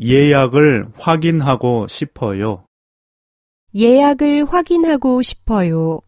예약을 확인하고 싶어요. 예약을 확인하고 싶어요.